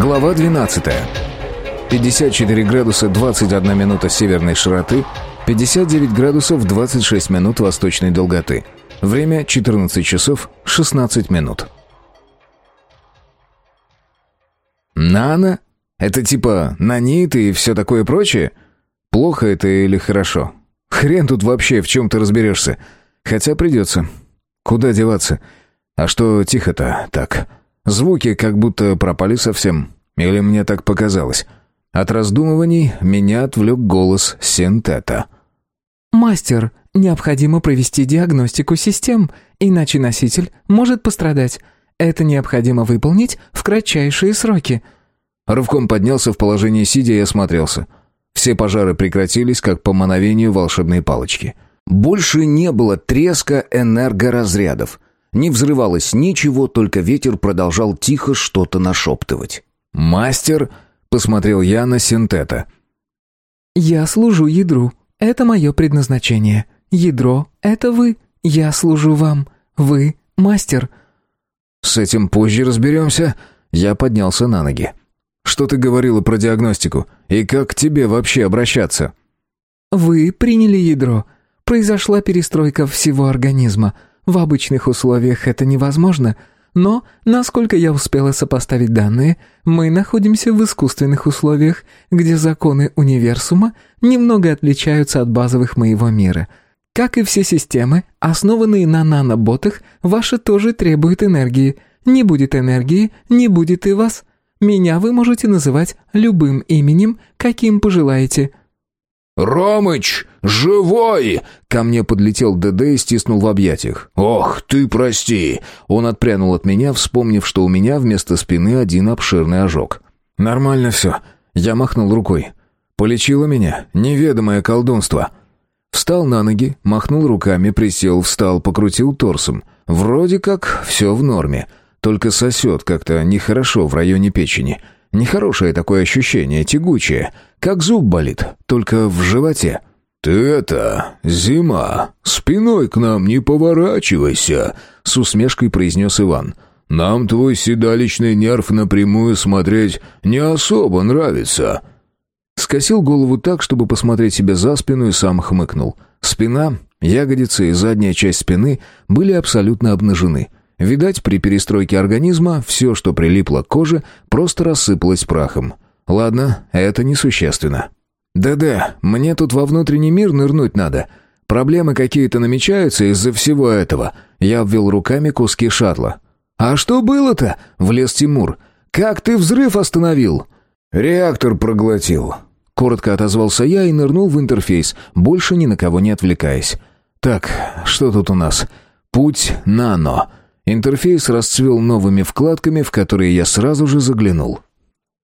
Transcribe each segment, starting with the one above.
Глава 12. 54 градуса 21 минута северной широты, 59 градусов 26 минут восточной долготы. Время 14 часов 16 минут. Нано? Это типа нанит и все такое прочее? Плохо это или хорошо? Хрен тут вообще в чем ты разберешься. Хотя придется. Куда деваться? А что тихо-то так? Звуки как будто пропали совсем. Или мне так показалось? От раздумываний меня отвлек голос синтета. «Мастер, необходимо провести диагностику систем, иначе носитель может пострадать. Это необходимо выполнить в кратчайшие сроки». Рывком поднялся в положение сидя и осмотрелся. Все пожары прекратились, как по мановению волшебной палочки. Больше не было треска энергоразрядов. Не взрывалось ничего, только ветер продолжал тихо что-то нашептывать. «Мастер?» — посмотрел я на синтета. «Я служу ядру. Это мое предназначение. Ядро — это вы. Я служу вам. Вы — мастер». «С этим позже разберемся». Я поднялся на ноги. «Что ты говорила про диагностику? И как к тебе вообще обращаться?» «Вы приняли ядро. Произошла перестройка всего организма. В обычных условиях это невозможно, но, насколько я успела сопоставить данные, мы находимся в искусственных условиях, где законы универсума немного отличаются от базовых моего мира. Как и все системы, основанные на наноботах, ваши тоже требуют энергии. Не будет энергии, не будет и вас. Меня вы можете называть любым именем, каким пожелаете. «Ромыч, живой!» Ко мне подлетел ДД и стиснул в объятиях. «Ох, ты прости!» Он отпрянул от меня, вспомнив, что у меня вместо спины один обширный ожог. «Нормально все». Я махнул рукой. «Полечило меня неведомое колдунство». Встал на ноги, махнул руками, присел, встал, покрутил торсом. Вроде как все в норме, только сосет как-то нехорошо в районе печени. Нехорошее такое ощущение, тягучее, как зуб болит, только в животе. «Ты это, зима, спиной к нам не поворачивайся», — с усмешкой произнес Иван. «Нам твой седалищный нерв напрямую смотреть не особо нравится». Скосил голову так, чтобы посмотреть себе за спину и сам хмыкнул. Спина, ягодицы и задняя часть спины были абсолютно обнажены. Видать, при перестройке организма все, что прилипло к коже, просто рассыпалось прахом. Ладно, это несущественно. Да-да, мне тут во внутренний мир нырнуть надо. Проблемы какие-то намечаются из-за всего этого. Я обвел руками куски шаттла. А что было-то? Влез Тимур. Как ты взрыв остановил? Реактор проглотил. Коротко отозвался я и нырнул в интерфейс, больше ни на кого не отвлекаясь. Так, что тут у нас? Путь нано. Интерфейс расцвел новыми вкладками, в которые я сразу же заглянул.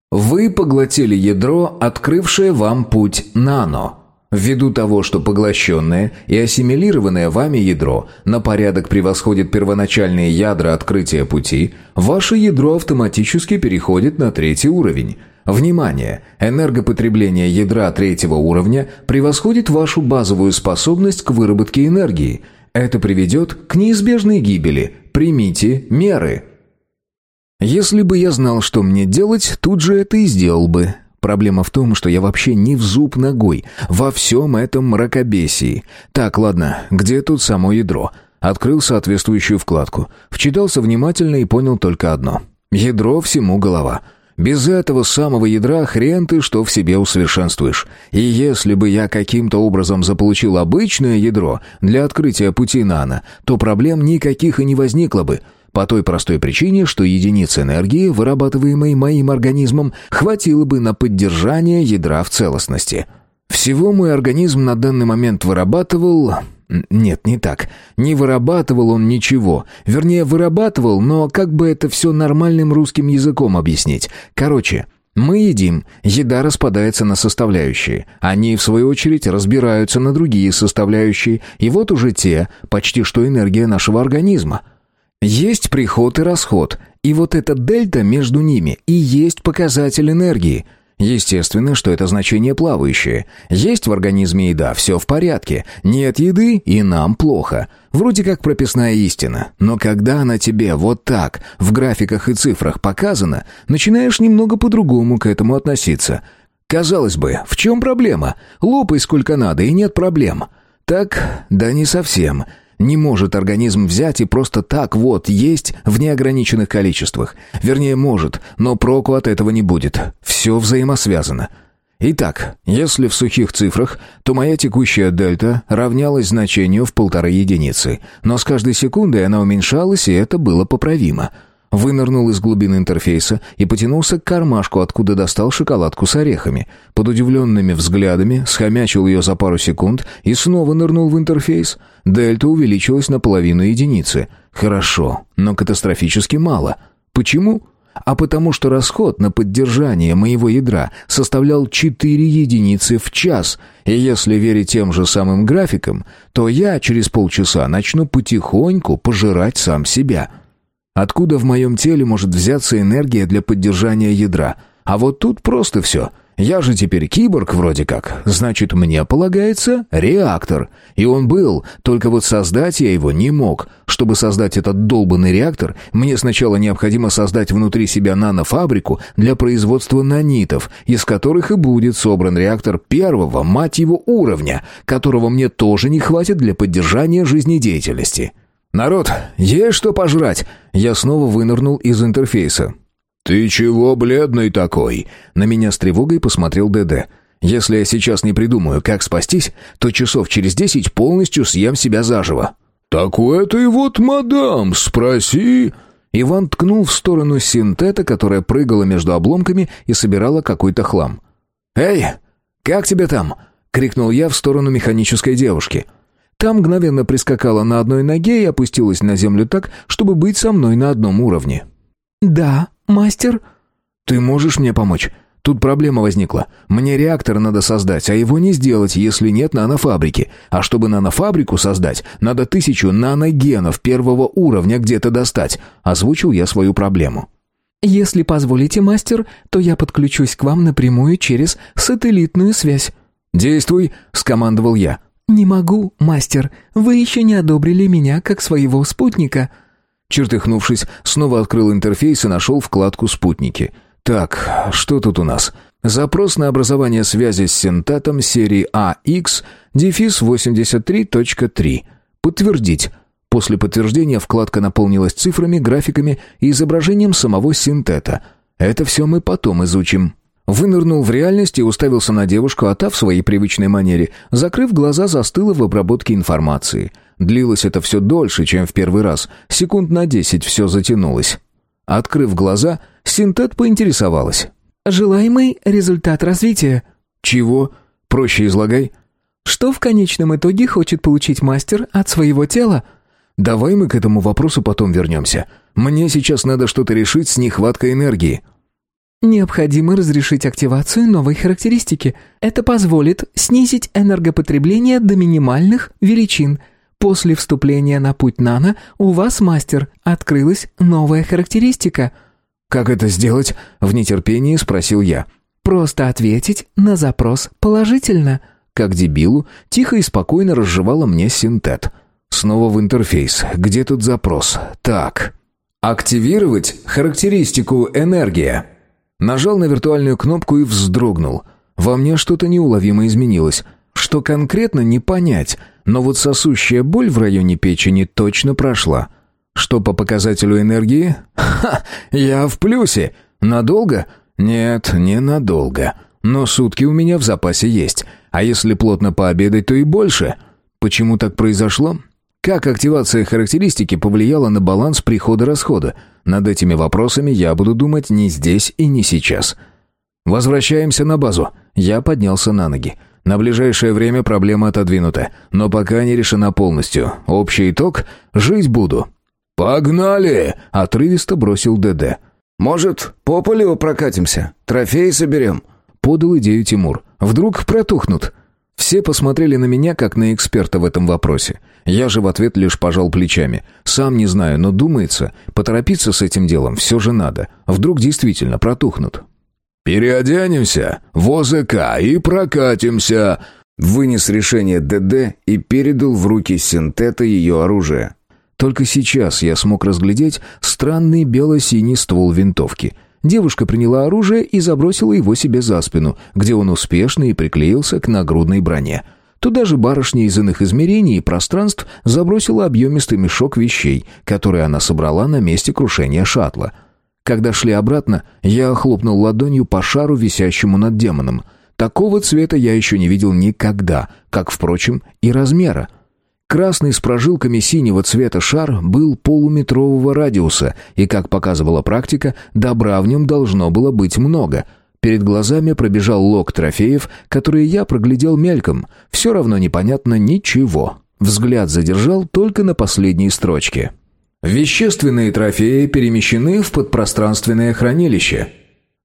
Вы поглотили ядро, открывшее вам путь нано. Ввиду того, что поглощенное и ассимилированное вами ядро на порядок превосходит первоначальные ядра открытия пути, ваше ядро автоматически переходит на третий уровень. Внимание! Энергопотребление ядра третьего уровня превосходит вашу базовую способность к выработке энергии. Это приведет к неизбежной гибели – примите меры. Если бы я знал, что мне делать, тут же это и сделал бы. Проблема в том, что я вообще не в зуб ногой во всем этом мракобесии. Так, ладно, где тут само ядро? Открыл соответствующую вкладку. Вчитался внимательно и понял только одно. Ядро всему голова. Без этого самого ядра хрен ты что в себе усовершенствуешь. И если бы я каким-то образом заполучил обычное ядро для открытия пути нано, то проблем никаких и не возникло бы. По той простой причине, что единиц энергии, вырабатываемой моим организмом, хватило бы на поддержание ядра в целостности. Всего мой организм на данный момент вырабатывал нет, не так. Не вырабатывал он ничего. Вернее, вырабатывал, но как бы это все нормальным русским языком объяснить? Короче, мы едим, еда распадается на составляющие. Они, в свою очередь, разбираются на другие составляющие, и вот уже те, почти что энергия нашего организма. Есть приход и расход, и вот эта дельта между ними и есть показатель энергии – Естественно, что это значение плавающее. Есть в организме еда, все в порядке. Нет еды, и нам плохо. Вроде как прописная истина. Но когда она тебе вот так, в графиках и цифрах показана, начинаешь немного по-другому к этому относиться. Казалось бы, в чем проблема? Лопай сколько надо, и нет проблем. Так, да не совсем. Не может организм взять и просто так вот есть в неограниченных количествах. Вернее, может, но проку от этого не будет. Все взаимосвязано. Итак, если в сухих цифрах, то моя текущая дельта равнялась значению в полторы единицы, но с каждой секундой она уменьшалась, и это было поправимо – Вынырнул из глубины интерфейса и потянулся к кармашку, откуда достал шоколадку с орехами. Под удивленными взглядами схомячил ее за пару секунд и снова нырнул в интерфейс. Дельта увеличилась на половину единицы. Хорошо, но катастрофически мало. Почему? А потому что расход на поддержание моего ядра составлял 4 единицы в час, и если верить тем же самым графикам, то я через полчаса начну потихоньку пожирать сам себя». Откуда в моем теле может взяться энергия для поддержания ядра? А вот тут просто все. Я же теперь киборг вроде как. Значит, мне полагается реактор. И он был, только вот создать я его не мог. Чтобы создать этот долбанный реактор, мне сначала необходимо создать внутри себя нанофабрику для производства нанитов, из которых и будет собран реактор первого, мать его, уровня, которого мне тоже не хватит для поддержания жизнедеятельности. «Народ, есть что пожрать?» Я снова вынырнул из интерфейса. «Ты чего бледный такой?» На меня с тревогой посмотрел ДД. «Если я сейчас не придумаю, как спастись, то часов через десять полностью съем себя заживо». «Так у этой вот мадам спроси...» Иван ткнул в сторону синтета, которая прыгала между обломками и собирала какой-то хлам. «Эй, как тебе там?» — крикнул я в сторону механической девушки. Та мгновенно прискакала на одной ноге и опустилась на землю так, чтобы быть со мной на одном уровне. «Да, мастер?» «Ты можешь мне помочь? Тут проблема возникла. Мне реактор надо создать, а его не сделать, если нет нанофабрики. А чтобы нанофабрику создать, надо тысячу наногенов первого уровня где-то достать», — озвучил я свою проблему. «Если позволите, мастер, то я подключусь к вам напрямую через сателлитную связь». «Действуй», — скомандовал я. «Не могу, мастер. Вы еще не одобрили меня как своего спутника». Чертыхнувшись, снова открыл интерфейс и нашел вкладку «Спутники». «Так, что тут у нас?» Запрос на образование связи с синтатом серии AX, дефис 83.3. Подтвердить. После подтверждения вкладка наполнилась цифрами, графиками и изображением самого синтета. Это все мы потом изучим. Вынырнул в реальность и уставился на девушку, а та в своей привычной манере, закрыв глаза, застыла в обработке информации. Длилось это все дольше, чем в первый раз. Секунд на десять все затянулось. Открыв глаза, синтет поинтересовалась. «Желаемый результат развития». «Чего? Проще излагай». «Что в конечном итоге хочет получить мастер от своего тела?» «Давай мы к этому вопросу потом вернемся. Мне сейчас надо что-то решить с нехваткой энергии». Необходимо разрешить активацию новой характеристики. Это позволит снизить энергопотребление до минимальных величин. После вступления на путь нано у вас, мастер, открылась новая характеристика. «Как это сделать?» — в нетерпении спросил я. «Просто ответить на запрос положительно». Как дебилу, тихо и спокойно разжевала мне синтет. Снова в интерфейс. Где тут запрос? Так. Активировать характеристику энергия. Нажал на виртуальную кнопку и вздрогнул. Во мне что-то неуловимо изменилось. Что конкретно, не понять. Но вот сосущая боль в районе печени точно прошла. Что по показателю энергии? Ха! Я в плюсе. Надолго? Нет, не надолго. Но сутки у меня в запасе есть. А если плотно пообедать, то и больше. Почему так произошло? Как активация характеристики повлияла на баланс прихода-расхода? Над этими вопросами я буду думать не здесь и не сейчас. Возвращаемся на базу. Я поднялся на ноги. На ближайшее время проблема отодвинута, но пока не решена полностью. Общий итог — жить буду. «Погнали!» — отрывисто бросил ДД. «Может, по полю прокатимся? Трофеи соберем?» — подал идею Тимур. «Вдруг протухнут?» Все посмотрели на меня, как на эксперта в этом вопросе. Я же в ответ лишь пожал плечами. Сам не знаю, но думается, поторопиться с этим делом все же надо. Вдруг действительно протухнут. «Переоденемся в ОЗК и прокатимся», Вынес решение ДД и передал в руки синтета ее оружие. Только сейчас я смог разглядеть странный бело-синий ствол винтовки. Девушка приняла оружие и забросила его себе за спину, где он успешно и приклеился к нагрудной броне. Туда же барышня из иных измерений и пространств забросила объемистый мешок вещей, которые она собрала на месте крушения шаттла. Когда шли обратно, я хлопнул ладонью по шару, висящему над демоном. Такого цвета я еще не видел никогда, как, впрочем, и размера. Красный с прожилками синего цвета шар был полуметрового радиуса, и, как показывала практика, добра в нем должно было быть много. Перед глазами пробежал лог трофеев, которые я проглядел мельком. Все равно непонятно ничего. Взгляд задержал только на последней строчке. Вещественные трофеи перемещены в подпространственное хранилище.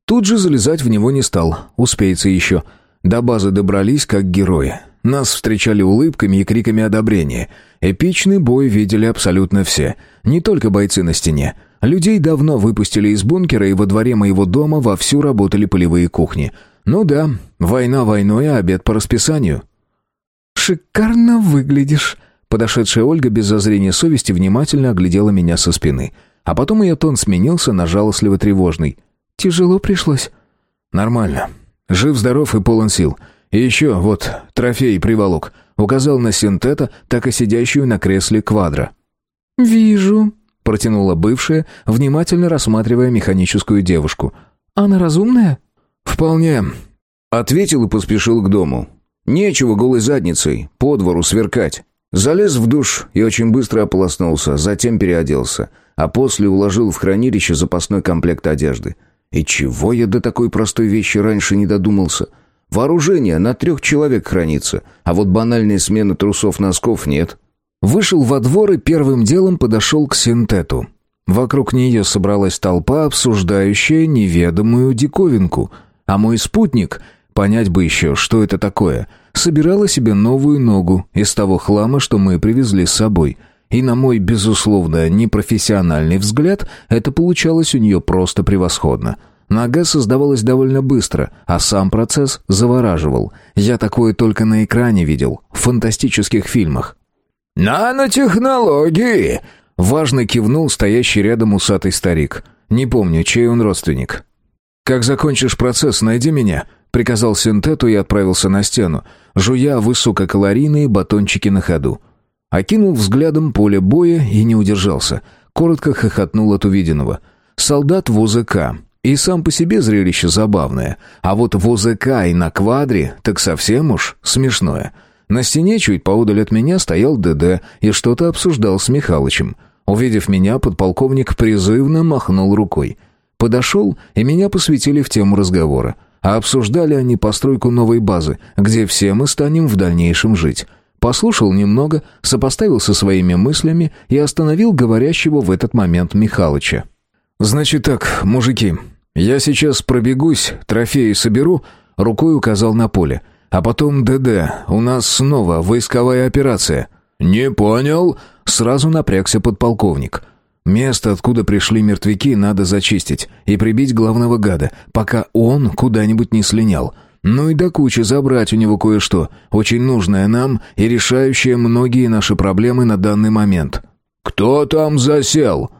Тут же залезать в него не стал, успеется еще. До базы добрались как герои. Нас встречали улыбками и криками одобрения. Эпичный бой видели абсолютно все. Не только бойцы на стене. Людей давно выпустили из бункера, и во дворе моего дома вовсю работали полевые кухни. Ну да, война войной, а обед по расписанию. «Шикарно выглядишь», Подошедшая Ольга без зазрения совести внимательно оглядела меня со спины. А потом ее тон сменился на жалостливо-тревожный. «Тяжело пришлось?» «Нормально. Жив-здоров и полон сил. И еще, вот, трофей приволок». Указал на синтета, так и сидящую на кресле квадра. «Вижу», — протянула бывшая, внимательно рассматривая механическую девушку. «Она разумная?» «Вполне». Ответил и поспешил к дому. «Нечего голой задницей, по двору сверкать». Залез в душ и очень быстро ополоснулся, затем переоделся, а после уложил в хранилище запасной комплект одежды — и чего я до такой простой вещи раньше не додумался? Вооружение на трех человек хранится, а вот банальной смены трусов-носков нет. Вышел во двор и первым делом подошел к синтету. Вокруг нее собралась толпа, обсуждающая неведомую диковинку. А мой спутник, понять бы еще, что это такое, собирала себе новую ногу из того хлама, что мы привезли с собой — и на мой, безусловно, непрофессиональный взгляд, это получалось у нее просто превосходно. Нога создавалась довольно быстро, а сам процесс завораживал. Я такое только на экране видел, в фантастических фильмах. «Нанотехнологии!» — важно кивнул стоящий рядом усатый старик. Не помню, чей он родственник. «Как закончишь процесс, найди меня», — приказал синтету и отправился на стену, жуя высококалорийные батончики на ходу. Окинул взглядом поле боя и не удержался. Коротко хохотнул от увиденного. Солдат в ОЗК. И сам по себе зрелище забавное. А вот в ОЗК и на квадре так совсем уж смешное. На стене чуть поудаль от меня стоял ДД и что-то обсуждал с Михалычем. Увидев меня, подполковник призывно махнул рукой. Подошел, и меня посвятили в тему разговора. А обсуждали они постройку новой базы, где все мы станем в дальнейшем жить. Послушал немного, сопоставил со своими мыслями и остановил говорящего в этот момент Михалыча. «Значит так, мужики, я сейчас пробегусь, трофеи соберу», рукой указал на поле. «А потом ДД, у нас снова войсковая операция». «Не понял», сразу напрягся подполковник. «Место, откуда пришли мертвяки, надо зачистить и прибить главного гада, пока он куда-нибудь не слинял». Ну и до кучи забрать у него кое-что, очень нужное нам и решающее многие наши проблемы на данный момент. «Кто там засел?»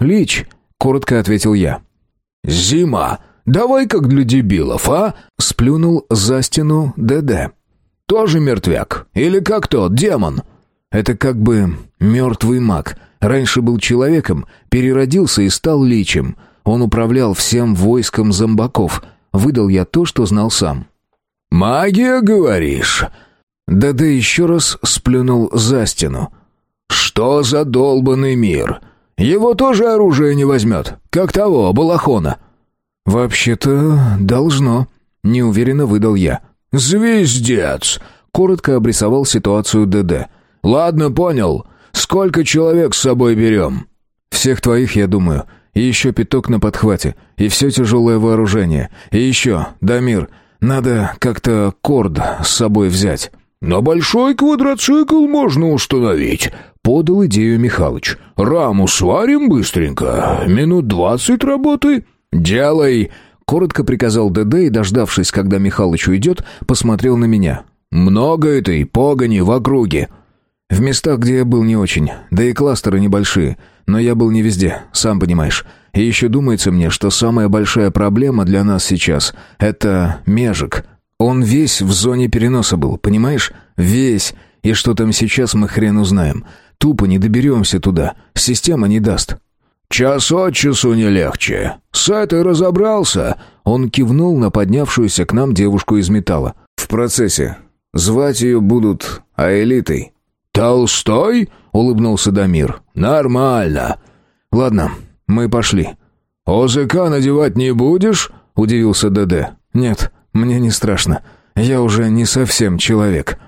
«Лич», — коротко ответил я. «Зима, давай как для дебилов, а?» — сплюнул за стену ДД. «Тоже мертвяк? Или как тот, демон?» «Это как бы мертвый маг. Раньше был человеком, переродился и стал личем. Он управлял всем войском зомбаков». Выдал я то, что знал сам. «Магия, говоришь?» ДД еще раз сплюнул за стену. «Что за долбанный мир? Его тоже оружие не возьмет, как того, Балахона». «Вообще-то должно», — неуверенно выдал я. «Звездец!» — коротко обрисовал ситуацию ДД. «Ладно, понял. Сколько человек с собой берем?» «Всех твоих, я думаю. И еще пяток на подхвате. И все тяжелое вооружение. И еще, Дамир, надо как-то корд с собой взять». «На большой квадроцикл можно установить», — подал идею Михалыч. «Раму сварим быстренько. Минут двадцать работы». «Делай», — Коротко приказал ДД и, дождавшись, когда Михалыч уйдет, посмотрел на меня. «Много этой погони в округе». В местах, где я был не очень, да и кластеры небольшие, но я был не везде, сам понимаешь. И еще думается мне, что самая большая проблема для нас сейчас — это межик. Он весь в зоне переноса был, понимаешь? Весь. И что там сейчас, мы хрен узнаем. Тупо не доберемся туда, система не даст. «Час от часу не легче. С этой разобрался?» Он кивнул на поднявшуюся к нам девушку из металла. «В процессе. Звать ее будут Аэлитой». «Толстой?» — улыбнулся Дамир. «Нормально». «Ладно, мы пошли». «ОЗК надевать не будешь?» — удивился ДД. «Нет, мне не страшно. Я уже не совсем человек».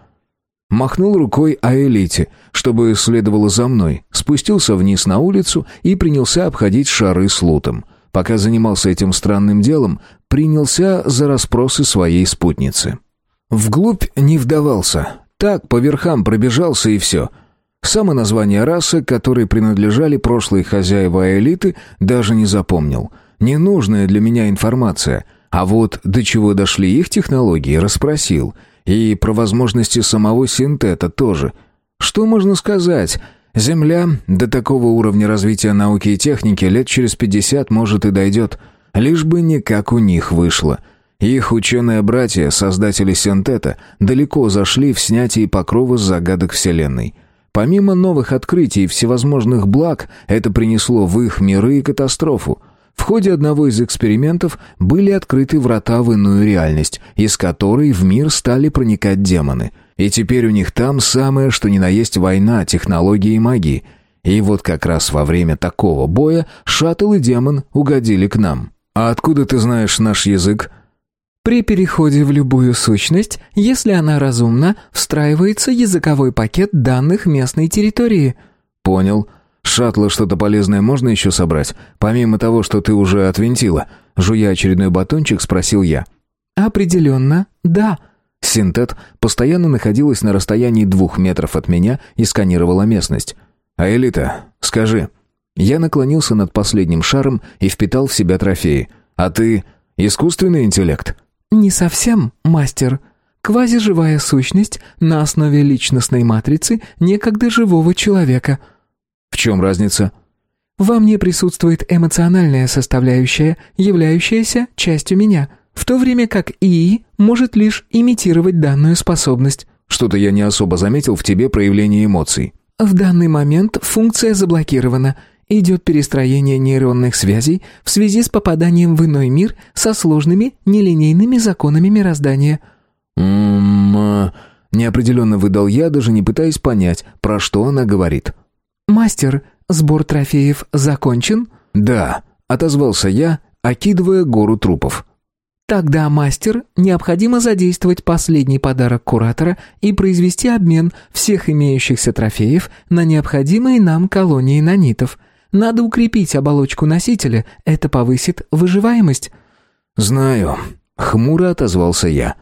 Махнул рукой о элите, чтобы следовало за мной, спустился вниз на улицу и принялся обходить шары с лутом. Пока занимался этим странным делом, принялся за расспросы своей спутницы. Вглубь не вдавался, так, по верхам пробежался и все. Само название расы, которой принадлежали прошлые хозяева элиты, даже не запомнил. Ненужная для меня информация. А вот до чего дошли их технологии, расспросил. И про возможности самого синтета тоже. Что можно сказать? Земля до такого уровня развития науки и техники лет через 50 может и дойдет. Лишь бы не как у них вышло. Их ученые-братья, создатели синтета, далеко зашли в снятии покрова с загадок Вселенной. Помимо новых открытий и всевозможных благ, это принесло в их миры и катастрофу. В ходе одного из экспериментов были открыты врата в иную реальность, из которой в мир стали проникать демоны. И теперь у них там самое, что ни на есть война, технологии и магии. И вот как раз во время такого боя шаттл и демон угодили к нам. «А откуда ты знаешь наш язык?» При переходе в любую сущность, если она разумна, встраивается языковой пакет данных местной территории. Понял. Шаттла что-то полезное можно еще собрать, помимо того, что ты уже отвинтила? Жуя очередной батончик, спросил я. Определенно, да. Синтет постоянно находилась на расстоянии двух метров от меня и сканировала местность. А Элита, скажи. Я наклонился над последним шаром и впитал в себя трофеи. А ты искусственный интеллект? «Не совсем, мастер. Квазиживая сущность на основе личностной матрицы некогда живого человека». «В чем разница?» «Во мне присутствует эмоциональная составляющая, являющаяся частью меня, в то время как ИИ может лишь имитировать данную способность». «Что-то я не особо заметил в тебе проявление эмоций». «В данный момент функция заблокирована, идет перестроение нейронных связей в связи с попаданием в иной мир со сложными нелинейными законами мироздания. «М-м-м...» Неопределенно выдал я, даже не пытаясь понять, про что она говорит. «Мастер, сбор трофеев закончен?» «Да», — отозвался я, окидывая гору трупов. Тогда, мастер, необходимо задействовать последний подарок куратора и произвести обмен всех имеющихся трофеев на необходимые нам колонии нанитов. Надо укрепить оболочку носителя, это повысит выживаемость». «Знаю», — хмуро отозвался я.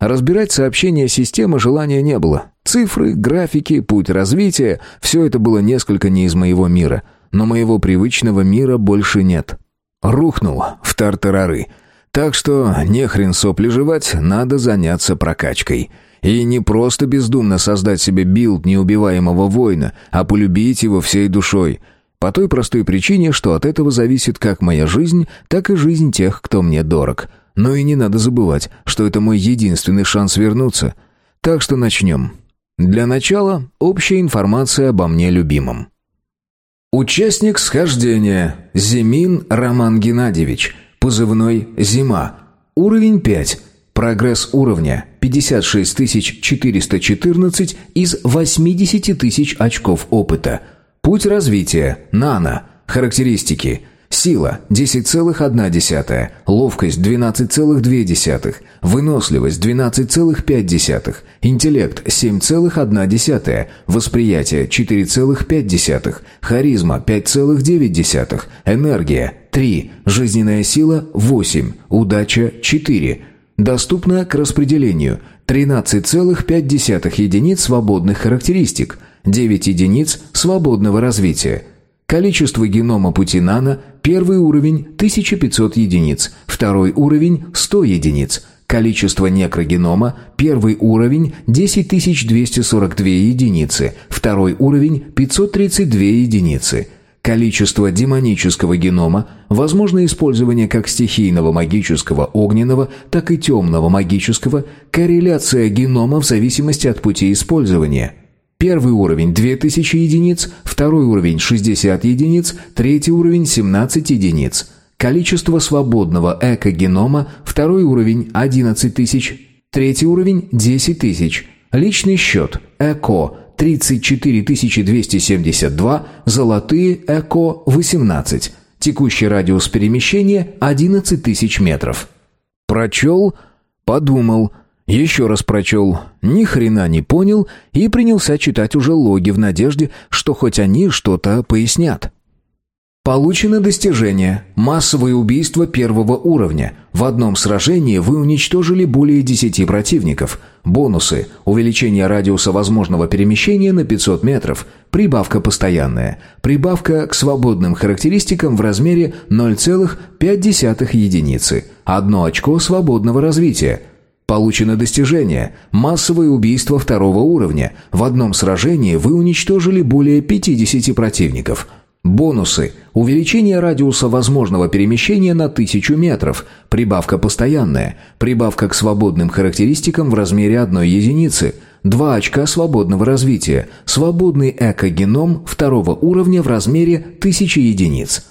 Разбирать сообщения системы желания не было. Цифры, графики, путь развития — все это было несколько не из моего мира. Но моего привычного мира больше нет. Рухнул в тартарары. Так что не хрен сопли жевать, надо заняться прокачкой. И не просто бездумно создать себе билд неубиваемого воина, а полюбить его всей душой — по той простой причине, что от этого зависит как моя жизнь, так и жизнь тех, кто мне дорог. Но и не надо забывать, что это мой единственный шанс вернуться. Так что начнем. Для начала общая информация обо мне любимом. Участник схождения. Зимин Роман Геннадьевич. Позывной «Зима». Уровень 5. Прогресс уровня 56 414 из 80 тысяч очков опыта – Путь развития. Нано. Характеристики. Сила 10,1, ловкость 12,2, выносливость 12,5, интеллект 7,1, восприятие 4,5, харизма 5,9, энергия 3, жизненная сила 8, удача 4. Доступно к распределению 13,5 единиц свободных характеристик – 9 единиц свободного развития. Количество генома пути нано – первый уровень – 1500 единиц, второй уровень – 100 единиц. Количество некрогенома – первый уровень – 10242 единицы, второй уровень – 532 единицы. Количество демонического генома, возможно использование как стихийного магического огненного, так и темного магического, корреляция генома в зависимости от пути использования. Первый уровень – 2000 единиц, второй уровень – 60 единиц, третий уровень – 17 единиц. Количество свободного экогенома, второй уровень – 11 тысяч, третий уровень – 10 тысяч. Личный счет – ЭКО 34 272, золотые ЭКО 18. Текущий радиус перемещения 11 тысяч метров. Прочел, подумал, еще раз прочел, ни хрена не понял и принялся читать уже логи в надежде, что хоть они что-то пояснят. Получено достижение «Массовое убийство первого уровня». В одном сражении вы уничтожили более 10 противников. Бонусы. Увеличение радиуса возможного перемещения на 500 метров. Прибавка постоянная. Прибавка к свободным характеристикам в размере 0,5 единицы. Одно очко свободного развития. Получено достижение «Массовое убийство второго уровня». В одном сражении вы уничтожили более 50 противников. Бонусы. Увеличение радиуса возможного перемещения на 1000 метров. Прибавка постоянная. Прибавка к свободным характеристикам в размере одной единицы. 2 очка свободного развития. Свободный экогеном второго уровня в размере 1000 единиц.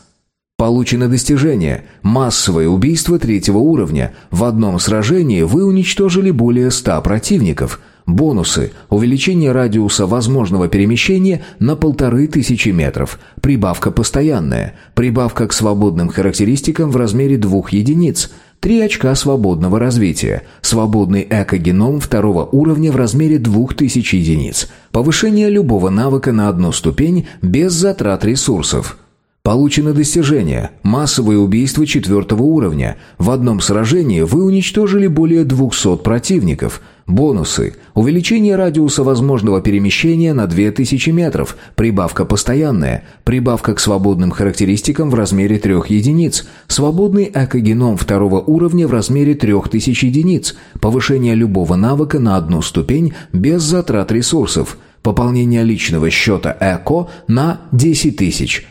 Получено достижение «Массовое убийство третьего уровня». В одном сражении вы уничтожили более 100 противников – Бонусы. Увеличение радиуса возможного перемещения на полторы тысячи метров. Прибавка постоянная. Прибавка к свободным характеристикам в размере двух единиц. Три очка свободного развития. Свободный экогеном второго уровня в размере 2000 единиц. Повышение любого навыка на одну ступень без затрат ресурсов. Получено достижение «Массовое убийство четвертого уровня». В одном сражении вы уничтожили более 200 противников – Бонусы. Увеличение радиуса возможного перемещения на 2000 метров. Прибавка постоянная. Прибавка к свободным характеристикам в размере 3 единиц. Свободный экогеном второго уровня в размере 3000 единиц. Повышение любого навыка на одну ступень без затрат ресурсов. Пополнение личного счета ЭКО на 10 тысяч.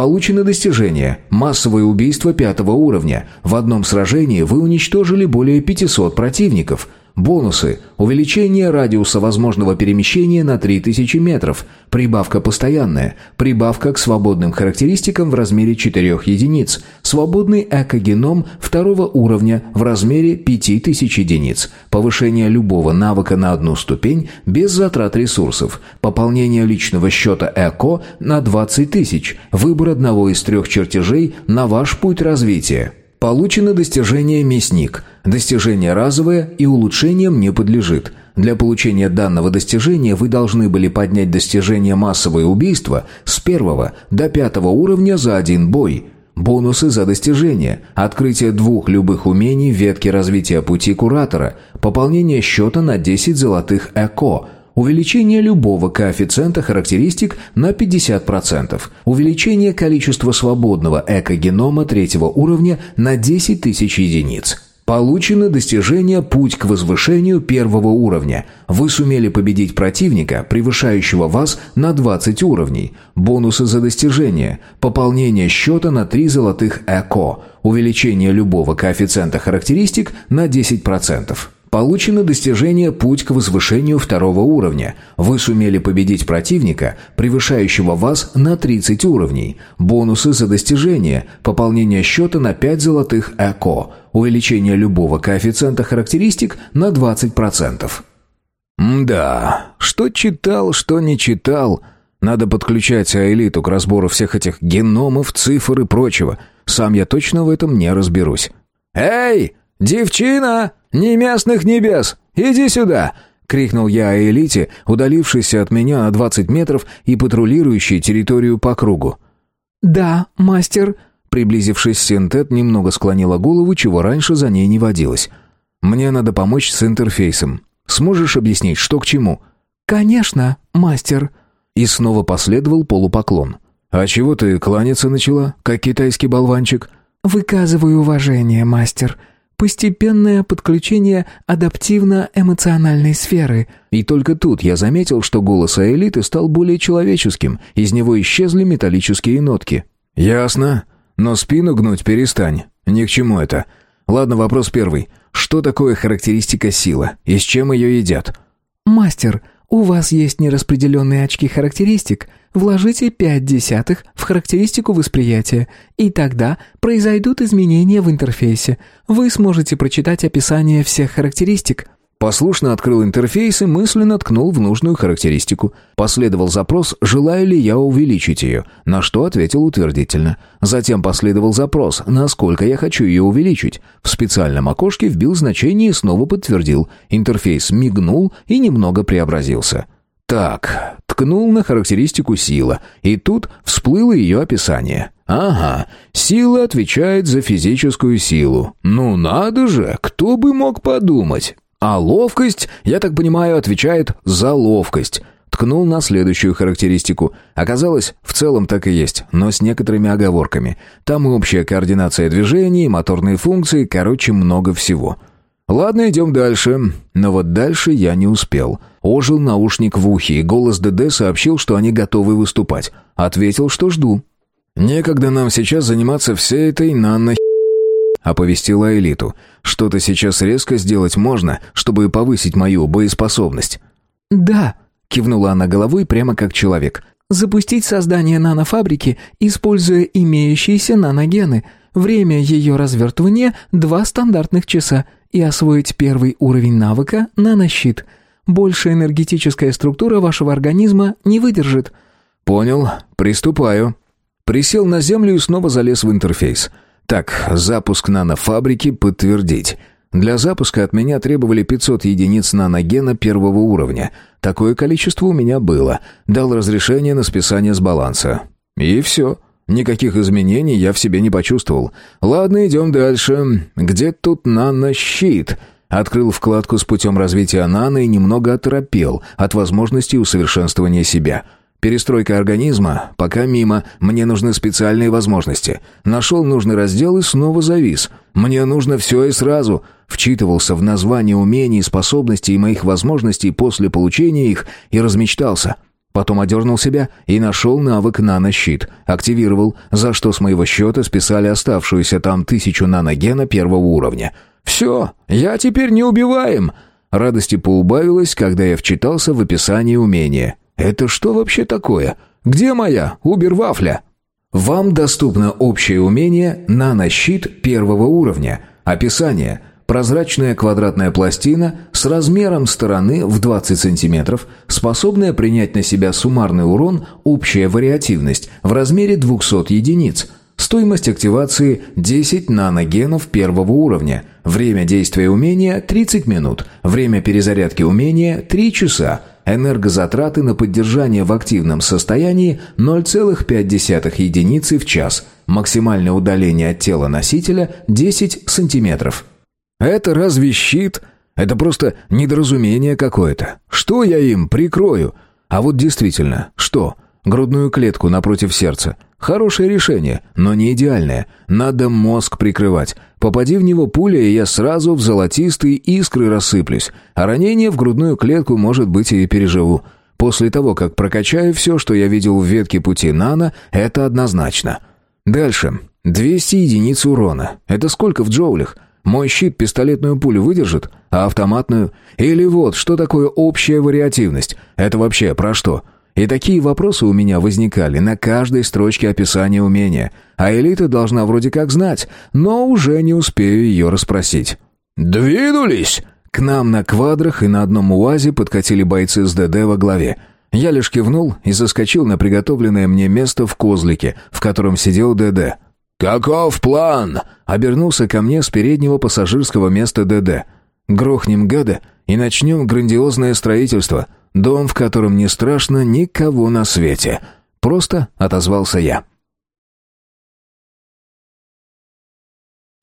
Получено достижение «Массовое убийство пятого уровня». В одном сражении вы уничтожили более 500 противников – Бонусы. Увеличение радиуса возможного перемещения на 3000 метров. Прибавка постоянная. Прибавка к свободным характеристикам в размере 4 единиц. Свободный экогеном второго уровня в размере 5000 единиц. Повышение любого навыка на одну ступень без затрат ресурсов. Пополнение личного счета ЭКО на 20 тысяч. Выбор одного из трех чертежей на ваш путь развития. Получено достижение «Мясник». Достижение разовое и улучшением не подлежит. Для получения данного достижения вы должны были поднять достижение «Массовое убийство» с первого до пятого уровня за один бой. Бонусы за достижение. Открытие двух любых умений в ветке развития пути куратора. Пополнение счета на 10 золотых ЭКО – Увеличение любого коэффициента характеристик на 50%. Увеличение количества свободного экогенома третьего уровня на 10 тысяч единиц. Получено достижение «Путь к возвышению первого уровня». Вы сумели победить противника, превышающего вас на 20 уровней. Бонусы за достижение. Пополнение счета на 3 золотых ЭКО. Увеличение любого коэффициента характеристик на 10%. Получено достижение «Путь к возвышению второго уровня». Вы сумели победить противника, превышающего вас на 30 уровней. Бонусы за достижение. Пополнение счета на 5 золотых ЭКО. Увеличение любого коэффициента характеристик на 20%. Да, что читал, что не читал. Надо подключать Аэлиту к разбору всех этих геномов, цифр и прочего. Сам я точно в этом не разберусь. «Эй, девчина!» «Не местных небес! Иди сюда!» — крикнул я Элите, удалившейся от меня на двадцать метров и патрулирующей территорию по кругу. «Да, мастер», Приблизившись, Синтет немного склонила голову, чего раньше за ней не водилось. «Мне надо помочь с интерфейсом. Сможешь объяснить, что к чему?» «Конечно, мастер». И снова последовал полупоклон. «А чего ты кланяться начала, как китайский болванчик?» «Выказываю уважение, мастер. Постепенное подключение адаптивно-эмоциональной сферы». И только тут я заметил, что голос Аэлиты стал более человеческим, из него исчезли металлические нотки. «Ясно. Но спину гнуть перестань. Ни к чему это. Ладно, вопрос первый. Что такое характеристика сила? И с чем ее едят?» «Мастер, у вас есть нераспределенные очки характеристик. Вложите пять десятых в характеристику восприятия, и тогда произойдут изменения в интерфейсе. Вы сможете прочитать описание всех характеристик». Послушно открыл интерфейс и мысленно ткнул в нужную характеристику. Последовал запрос, желаю ли я увеличить ее, на что ответил утвердительно. Затем последовал запрос, насколько я хочу ее увеличить. В специальном окошке вбил значение и снова подтвердил. Интерфейс мигнул и немного преобразился. Так, ткнул на характеристику сила, и тут всплыло ее описание. Ага, сила отвечает за физическую силу. Ну надо же, кто бы мог подумать. А ловкость, я так понимаю, отвечает за ловкость. Ткнул на следующую характеристику. Оказалось, в целом так и есть, но с некоторыми оговорками. Там и общая координация движений, моторные функции, короче, много всего. Ладно, идем дальше. Но вот дальше я не успел. Ожил наушник в ухе, и голос ДД сообщил, что они готовы выступать. Ответил, что жду. Некогда нам сейчас заниматься всей этой нано оповестила элиту. «Что-то сейчас резко сделать можно, чтобы повысить мою боеспособность». «Да», — кивнула она головой прямо как человек. «Запустить создание нанофабрики, используя имеющиеся наногены. Время ее развертывания — два стандартных часа. И освоить первый уровень навыка — нанощит. Больше энергетическая структура вашего организма не выдержит». «Понял. Приступаю». Присел на землю и снова залез в интерфейс. Так, запуск нанофабрики подтвердить. Для запуска от меня требовали 500 единиц наногена первого уровня. Такое количество у меня было. Дал разрешение на списание с баланса. И все. Никаких изменений я в себе не почувствовал. Ладно, идем дальше. Где тут нанощит? Открыл вкладку с путем развития нано и немного оторопел от возможности усовершенствования себя. Перестройка организма пока мимо, мне нужны специальные возможности. Нашел нужный раздел и снова завис. Мне нужно все и сразу. Вчитывался в название умений, способностей и моих возможностей после получения их и размечтался. Потом одернул себя и нашел навык нанощит. Активировал, за что с моего счета списали оставшуюся там тысячу наногена первого уровня. «Все, я теперь не убиваем!» Радости поубавилось, когда я вчитался в описание умения. Это что вообще такое? Где моя Убер-вафля? Вам доступно общее умение «Нанощит» первого уровня. Описание. Прозрачная квадратная пластина с размером стороны в 20 см, способная принять на себя суммарный урон, общая вариативность в размере 200 единиц. Стоимость активации 10 наногенов первого уровня. Время действия умения 30 минут. Время перезарядки умения 3 часа. Энергозатраты на поддержание в активном состоянии 0,5 единицы в час. Максимальное удаление от тела носителя 10 сантиметров. Это разве щит? Это просто недоразумение какое-то. Что я им прикрою? А вот действительно, что? Грудную клетку напротив сердца. Хорошее решение, но не идеальное. Надо мозг прикрывать. Попади в него пуля, и я сразу в золотистые искры рассыплюсь. А ранение в грудную клетку, может быть, и переживу. После того, как прокачаю все, что я видел в ветке пути Нана, это однозначно. Дальше. 200 единиц урона. Это сколько в джоулях? Мой щит пистолетную пулю выдержит, а автоматную? Или вот, что такое общая вариативность? Это вообще про что? И такие вопросы у меня возникали на каждой строчке описания умения, а элита должна вроде как знать, но уже не успею ее расспросить. «Двинулись!» К нам на квадрах и на одном УАЗе подкатили бойцы с ДД во главе. Я лишь кивнул и заскочил на приготовленное мне место в козлике, в котором сидел ДД. «Каков план?» — обернулся ко мне с переднего пассажирского места ДД. «Грохнем гада и начнем грандиозное строительство», Дом, в котором не страшно никого на свете. Просто отозвался я.